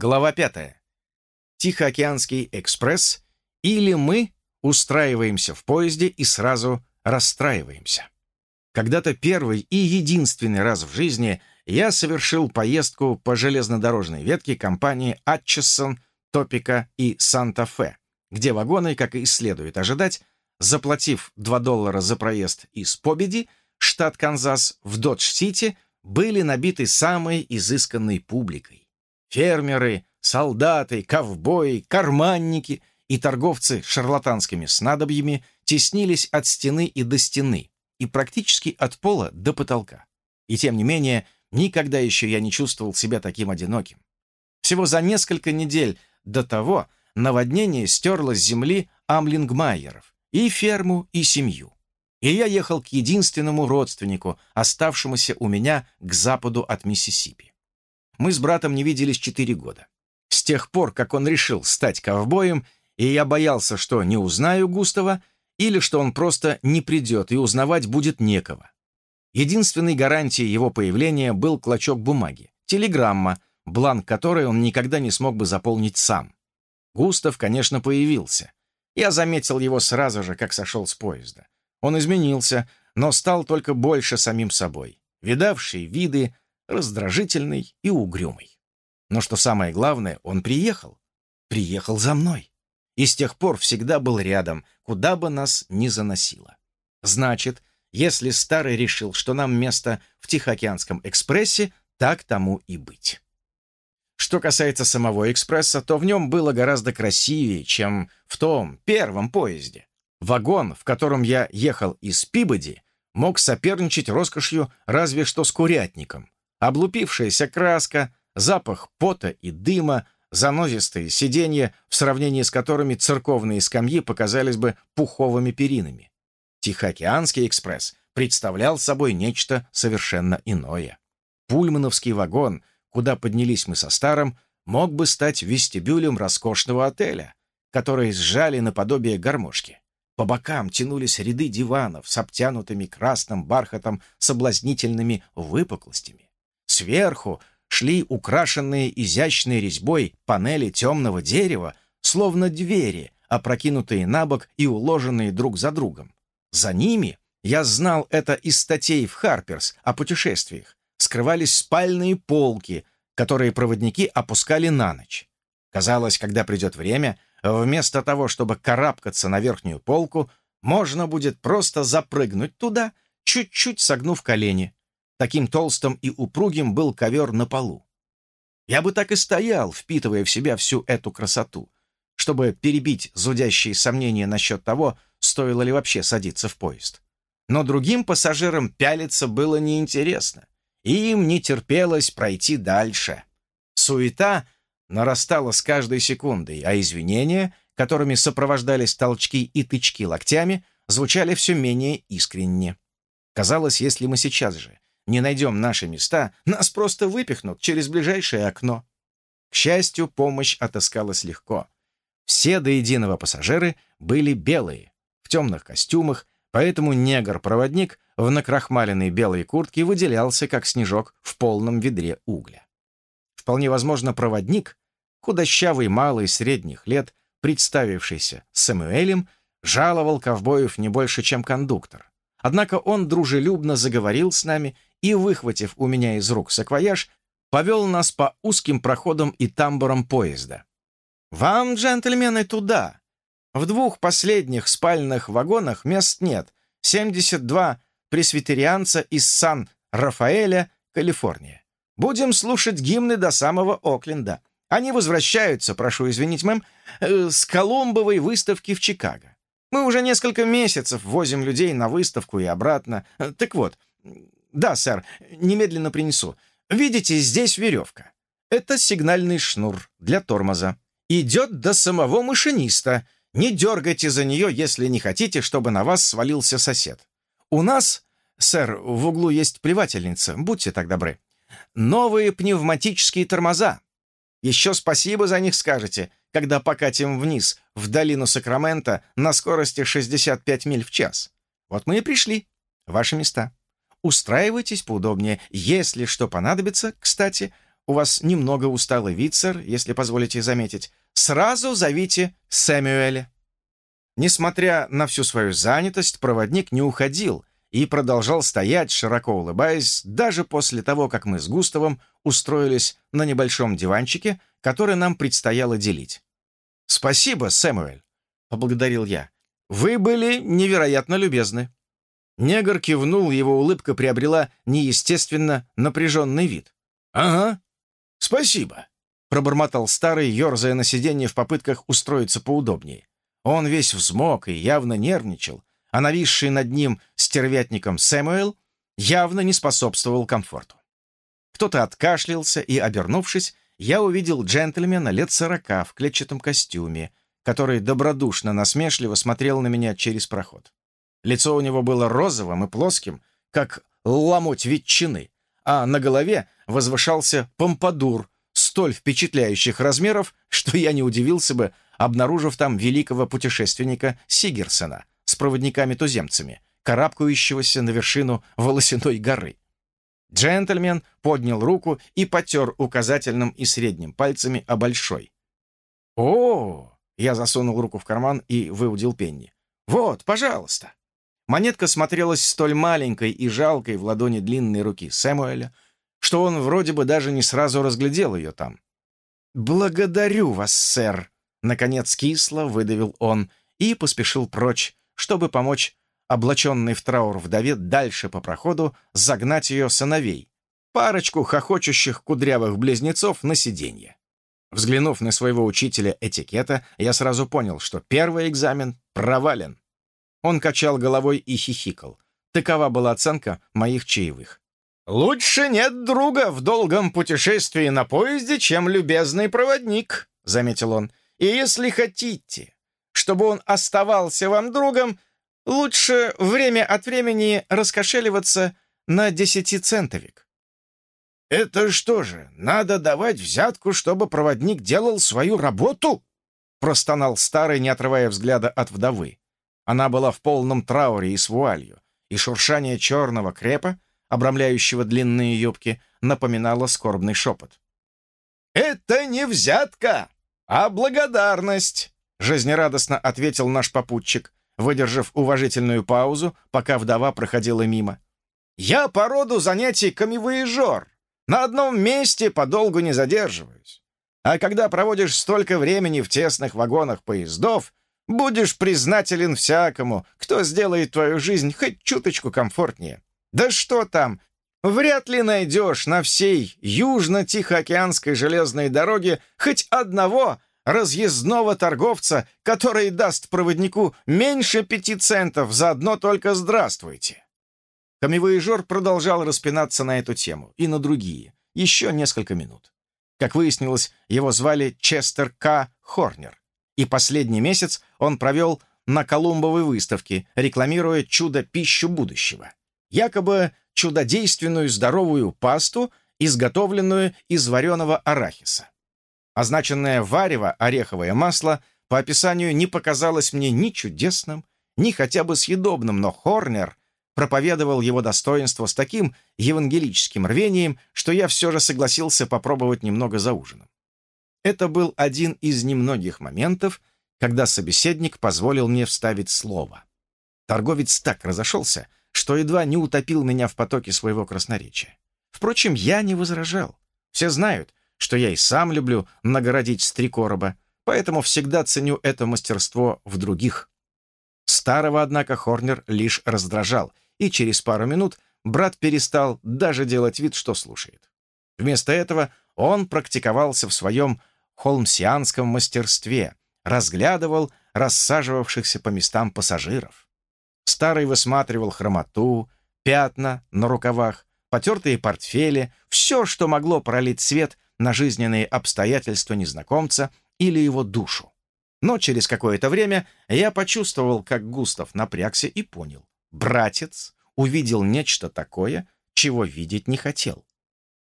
Глава 5. Тихоокеанский экспресс или мы устраиваемся в поезде и сразу расстраиваемся. Когда-то первый и единственный раз в жизни я совершил поездку по железнодорожной ветке компании «Атчесон», «Топика» и «Санта-Фе», где вагоны, как и следует ожидать, заплатив 2 доллара за проезд из Победи, штат Канзас, в Додж-Сити, были набиты самой изысканной публикой. Фермеры, солдаты, ковбои, карманники и торговцы шарлатанскими снадобьями теснились от стены и до стены, и практически от пола до потолка. И тем не менее, никогда еще я не чувствовал себя таким одиноким. Всего за несколько недель до того наводнение стерло с земли Амлингмайеров, и ферму, и семью. И я ехал к единственному родственнику, оставшемуся у меня к западу от Миссисипи. Мы с братом не виделись четыре года. С тех пор, как он решил стать ковбоем, и я боялся, что не узнаю Густава, или что он просто не придет и узнавать будет некого. Единственной гарантией его появления был клочок бумаги, телеграмма, бланк которой он никогда не смог бы заполнить сам. Густав, конечно, появился. Я заметил его сразу же, как сошел с поезда. Он изменился, но стал только больше самим собой, видавший виды, раздражительный и угрюмый. Но что самое главное, он приехал. Приехал за мной. И с тех пор всегда был рядом, куда бы нас ни заносило. Значит, если Старый решил, что нам место в Тихоокеанском экспрессе, так тому и быть. Что касается самого экспресса, то в нем было гораздо красивее, чем в том первом поезде. Вагон, в котором я ехал из Пибоди, мог соперничать роскошью разве что с курятником. Облупившаяся краска, запах пота и дыма, занозистые сиденья, в сравнении с которыми церковные скамьи показались бы пуховыми перинами. Тихоокеанский экспресс представлял собой нечто совершенно иное. Пульмановский вагон — куда поднялись мы со старым, мог бы стать вестибюлем роскошного отеля, который сжали наподобие гармошки. По бокам тянулись ряды диванов с обтянутыми красным бархатом соблазнительными выпуклостями. Сверху шли украшенные изящной резьбой панели темного дерева, словно двери, опрокинутые на бок и уложенные друг за другом. За ними, я знал это из статей в «Харперс» о путешествиях, скрывались спальные полки, которые проводники опускали на ночь. Казалось, когда придет время, вместо того, чтобы карабкаться на верхнюю полку, можно будет просто запрыгнуть туда, чуть-чуть согнув колени. Таким толстым и упругим был ковер на полу. Я бы так и стоял, впитывая в себя всю эту красоту, чтобы перебить зудящие сомнения насчет того, стоило ли вообще садиться в поезд. Но другим пассажирам пялиться было неинтересно. Им не терпелось пройти дальше. Суета нарастала с каждой секундой, а извинения, которыми сопровождались толчки и тычки локтями, звучали все менее искренне. Казалось, если мы сейчас же не найдем наши места, нас просто выпихнут через ближайшее окно. К счастью, помощь отыскалась легко. Все до единого пассажиры были белые, в темных костюмах, поэтому негр-проводник в накрахмаленной белой куртке выделялся, как снежок в полном ведре угля. Вполне возможно, проводник, худощавый малый средних лет, представившийся Сэмюэлем, жаловал ковбоев не больше, чем кондуктор. Однако он дружелюбно заговорил с нами и, выхватив у меня из рук саквояж, повел нас по узким проходам и тамбурам поезда. «Вам, джентльмены, туда! В двух последних спальных вагонах мест нет. 72 пресвитерианца из Сан-Рафаэля, Калифорния. Будем слушать гимны до самого Окленда. Они возвращаются, прошу извинить, мэм, э, с Колумбовой выставки в Чикаго. Мы уже несколько месяцев возим людей на выставку и обратно. Э, так вот, да, сэр, немедленно принесу. Видите, здесь веревка. Это сигнальный шнур для тормоза. Идет до самого машиниста. Не дергайте за нее, если не хотите, чтобы на вас свалился сосед. «У нас, сэр, в углу есть плевательница, будьте так добры. Новые пневматические тормоза. Еще спасибо за них скажете, когда покатим вниз, в долину Сакрамента, на скорости 65 миль в час. Вот мы и пришли. Ваши места. Устраивайтесь поудобнее. Если что понадобится, кстати, у вас немного усталый вид, сэр, если позволите заметить, сразу зовите Сэмюэля». Несмотря на всю свою занятость, проводник не уходил и продолжал стоять, широко улыбаясь, даже после того, как мы с Густавом устроились на небольшом диванчике, который нам предстояло делить. «Спасибо, Сэмюэль», — поблагодарил я. «Вы были невероятно любезны». Негр кивнул, его улыбка приобрела неестественно напряженный вид. «Ага, спасибо», — пробормотал старый, ерзая на сиденье в попытках устроиться поудобнее. Он весь взмок и явно нервничал, а нависший над ним стервятником Сэмуэл явно не способствовал комфорту. Кто-то откашлялся, и, обернувшись, я увидел джентльмена лет сорока в клетчатом костюме, который добродушно-насмешливо смотрел на меня через проход. Лицо у него было розовым и плоским, как ломоть ветчины, а на голове возвышался помпадур столь впечатляющих размеров, что я не удивился бы, обнаружив там великого путешественника Сигерсона с проводниками-туземцами, карабкающегося на вершину волосяной горы. Джентльмен поднял руку и потер указательным и средним пальцами о большой. «О!» — я засунул руку в карман и выудил пенни. «Вот, пожалуйста!» Монетка смотрелась столь маленькой и жалкой в ладони длинной руки Сэмуэля, что он вроде бы даже не сразу разглядел ее там. «Благодарю вас, сэр!» Наконец кисло выдавил он и поспешил прочь, чтобы помочь облаченной в траур вдове дальше по проходу загнать ее сыновей, парочку хохочущих кудрявых близнецов на сиденье. Взглянув на своего учителя этикета, я сразу понял, что первый экзамен провален. Он качал головой и хихикал. Такова была оценка моих чаевых. «Лучше нет друга в долгом путешествии на поезде, чем любезный проводник», — заметил он. «И если хотите, чтобы он оставался вам другом, лучше время от времени раскошеливаться на десятицентовик». «Это что же, надо давать взятку, чтобы проводник делал свою работу?» — простонал старый, не отрывая взгляда от вдовы. Она была в полном трауре и с вуалью, и шуршание черного крепа, обрамляющего длинные юбки, напоминало скорбный шепот. «Это не взятка, а благодарность!» — жизнерадостно ответил наш попутчик, выдержав уважительную паузу, пока вдова проходила мимо. «Я по роду занятий камевоежор. На одном месте подолгу не задерживаюсь. А когда проводишь столько времени в тесных вагонах поездов, Будешь признателен всякому, кто сделает твою жизнь хоть чуточку комфортнее. Да что там, вряд ли найдешь на всей южно-тихоокеанской железной дороге хоть одного разъездного торговца, который даст проводнику меньше пяти центов за одно только «здравствуйте». Камевоежор продолжал распинаться на эту тему и на другие, еще несколько минут. Как выяснилось, его звали Честер К. Хорнер и последний месяц он провел на Колумбовой выставке, рекламируя чудо-пищу будущего. Якобы чудодейственную здоровую пасту, изготовленную из вареного арахиса. Означенное варево ореховое масло по описанию не показалось мне ни чудесным, ни хотя бы съедобным, но Хорнер проповедовал его достоинство с таким евангелическим рвением, что я все же согласился попробовать немного за ужином. Это был один из немногих моментов, когда собеседник позволил мне вставить слово. Торговец так разошелся, что едва не утопил меня в потоке своего красноречия. Впрочем, я не возражал. Все знают, что я и сам люблю нагородить с три короба, поэтому всегда ценю это мастерство в других. Старого, однако, Хорнер лишь раздражал, и через пару минут брат перестал даже делать вид, что слушает. Вместо этого он практиковался в своем холмсианском мастерстве, разглядывал рассаживавшихся по местам пассажиров. Старый высматривал хромоту, пятна на рукавах, потертые портфели, все, что могло пролить свет на жизненные обстоятельства незнакомца или его душу. Но через какое-то время я почувствовал, как Густав напрягся и понял. Братец увидел нечто такое, чего видеть не хотел.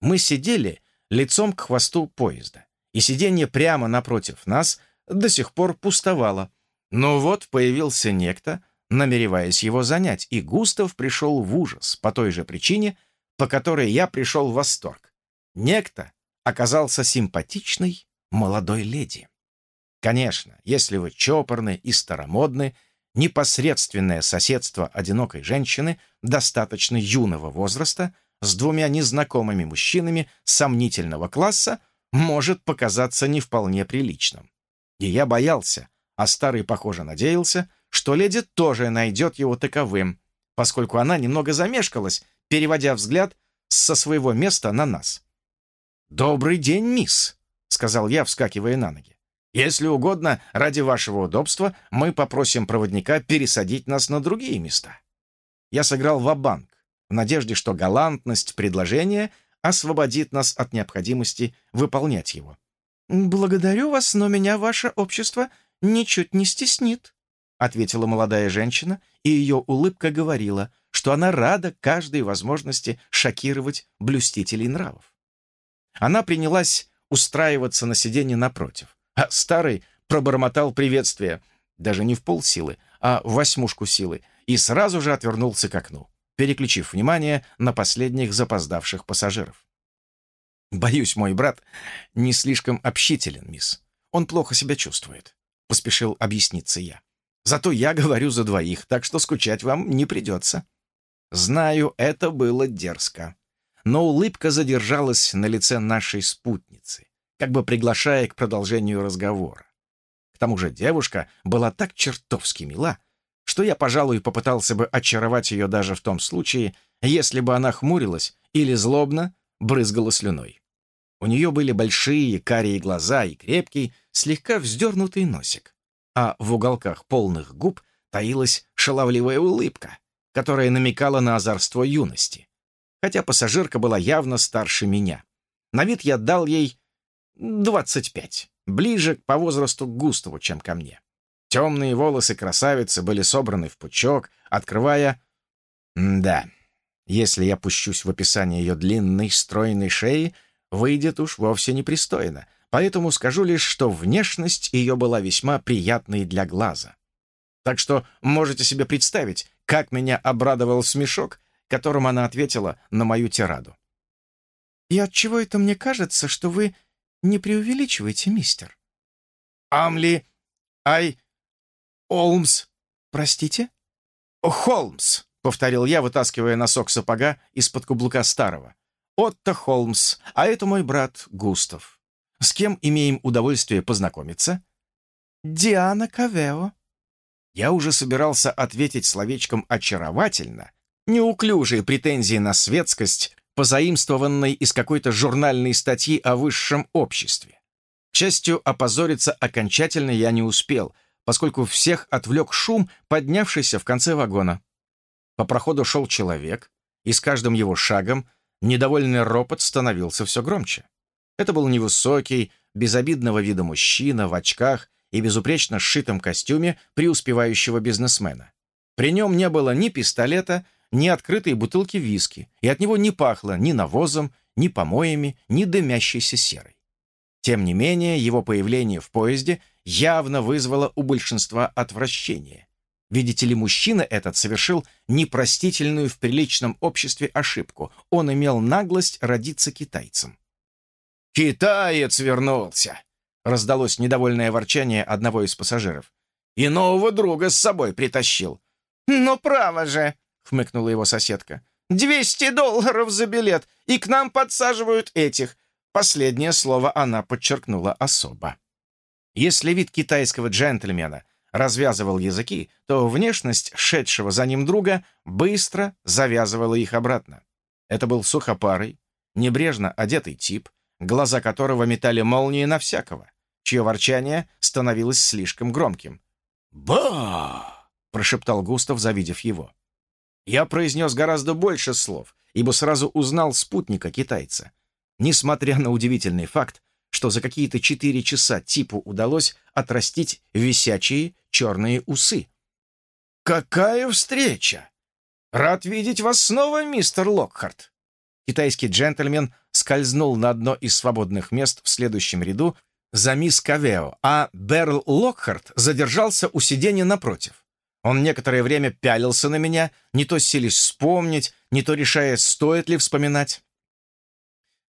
Мы сидели лицом к хвосту поезда и сиденье прямо напротив нас до сих пор пустовало. Но вот появился некто, намереваясь его занять, и Густав пришел в ужас по той же причине, по которой я пришел в восторг. Некто оказался симпатичной молодой леди. Конечно, если вы чопорны и старомодны, непосредственное соседство одинокой женщины достаточно юного возраста с двумя незнакомыми мужчинами сомнительного класса может показаться не вполне приличным. И я боялся, а старый, похоже, надеялся, что леди тоже найдет его таковым, поскольку она немного замешкалась, переводя взгляд со своего места на нас. «Добрый день, мисс», — сказал я, вскакивая на ноги. «Если угодно, ради вашего удобства мы попросим проводника пересадить нас на другие места». Я сыграл ва-банк, в надежде, что галантность предложения освободит нас от необходимости выполнять его. «Благодарю вас, но меня ваше общество ничуть не стеснит», ответила молодая женщина, и ее улыбка говорила, что она рада каждой возможности шокировать блюстителей нравов. Она принялась устраиваться на сиденье напротив, а старый пробормотал приветствие, даже не в полсилы, а в восьмушку силы, и сразу же отвернулся к окну, переключив внимание на последних запоздавших пассажиров. «Боюсь, мой брат не слишком общителен, мисс. Он плохо себя чувствует», — поспешил объясниться я. Зато я говорю за двоих, так что скучать вам не придется». Знаю, это было дерзко. Но улыбка задержалась на лице нашей спутницы, как бы приглашая к продолжению разговора. К тому же девушка была так чертовски мила, что я, пожалуй, попытался бы очаровать ее даже в том случае, если бы она хмурилась или злобно брызгала слюной. У нее были большие карие глаза и крепкий, слегка вздернутый носик а в уголках полных губ таилась шаловливая улыбка, которая намекала на озорство юности. Хотя пассажирка была явно старше меня. На вид я дал ей 25, ближе по возрасту к Густаву, чем ко мне. Темные волосы красавицы были собраны в пучок, открывая... да, если я пущусь в описание ее длинной, стройной шеи, выйдет уж вовсе непристойно, поэтому скажу лишь, что внешность ее была весьма приятной для глаза. Так что можете себе представить, как меня обрадовал смешок, которым она ответила на мою тираду. «И отчего это мне кажется, что вы не преувеличиваете, мистер?» «Амли... Ай... Олмс... Простите?» «Холмс», — повторил я, вытаскивая носок сапога из-под каблука старого. «Отто Холмс, а это мой брат Густав. С кем имеем удовольствие познакомиться?» «Диана Кавео». Я уже собирался ответить словечком «очаровательно», неуклюжие претензии на светскость, позаимствованной из какой-то журнальной статьи о высшем обществе. К счастью, опозориться окончательно я не успел, поскольку всех отвлек шум, поднявшийся в конце вагона. По проходу шел человек, и с каждым его шагом недовольный ропот становился все громче. Это был невысокий, безобидного вида мужчина в очках и безупречно сшитом костюме преуспевающего бизнесмена. При нем не было ни пистолета, ни открытой бутылки виски, и от него не пахло ни навозом, ни помоями, ни дымящейся серой. Тем не менее, его появление в поезде явно вызвало у большинства отвращение. Видите ли, мужчина этот совершил непростительную в приличном обществе ошибку. Он имел наглость родиться китайцем. «Китаец вернулся!» — раздалось недовольное ворчание одного из пассажиров. «И нового друга с собой притащил». «Ну, право же!» — хмыкнула его соседка. «Двести долларов за билет, и к нам подсаживают этих». Последнее слово она подчеркнула особо. Если вид китайского джентльмена развязывал языки, то внешность шедшего за ним друга быстро завязывала их обратно. Это был сухопарый, небрежно одетый тип — глаза которого метали молнии на всякого, чье ворчание становилось слишком громким. «Ба!» — прошептал Густав, завидев его. Я произнес гораздо больше слов, ибо сразу узнал спутника китайца. Несмотря на удивительный факт, что за какие-то четыре часа типу удалось отрастить висячие черные усы. «Какая встреча! Рад видеть вас снова, мистер Локхарт!» Китайский джентльмен скользнул на одно из свободных мест в следующем ряду за мисс Кавео, а Берл Локхарт задержался у сиденья напротив. Он некоторое время пялился на меня, не то сились вспомнить, не то решая, стоит ли вспоминать.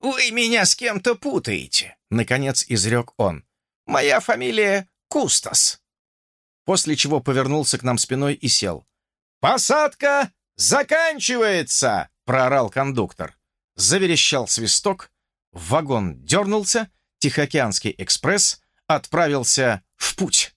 «Вы меня с кем-то путаете», — наконец изрек он. «Моя фамилия Кустас». После чего повернулся к нам спиной и сел. «Посадка заканчивается!» — проорал кондуктор. Заверещал свисток, вагон дернулся, Тихоокеанский экспресс отправился в путь.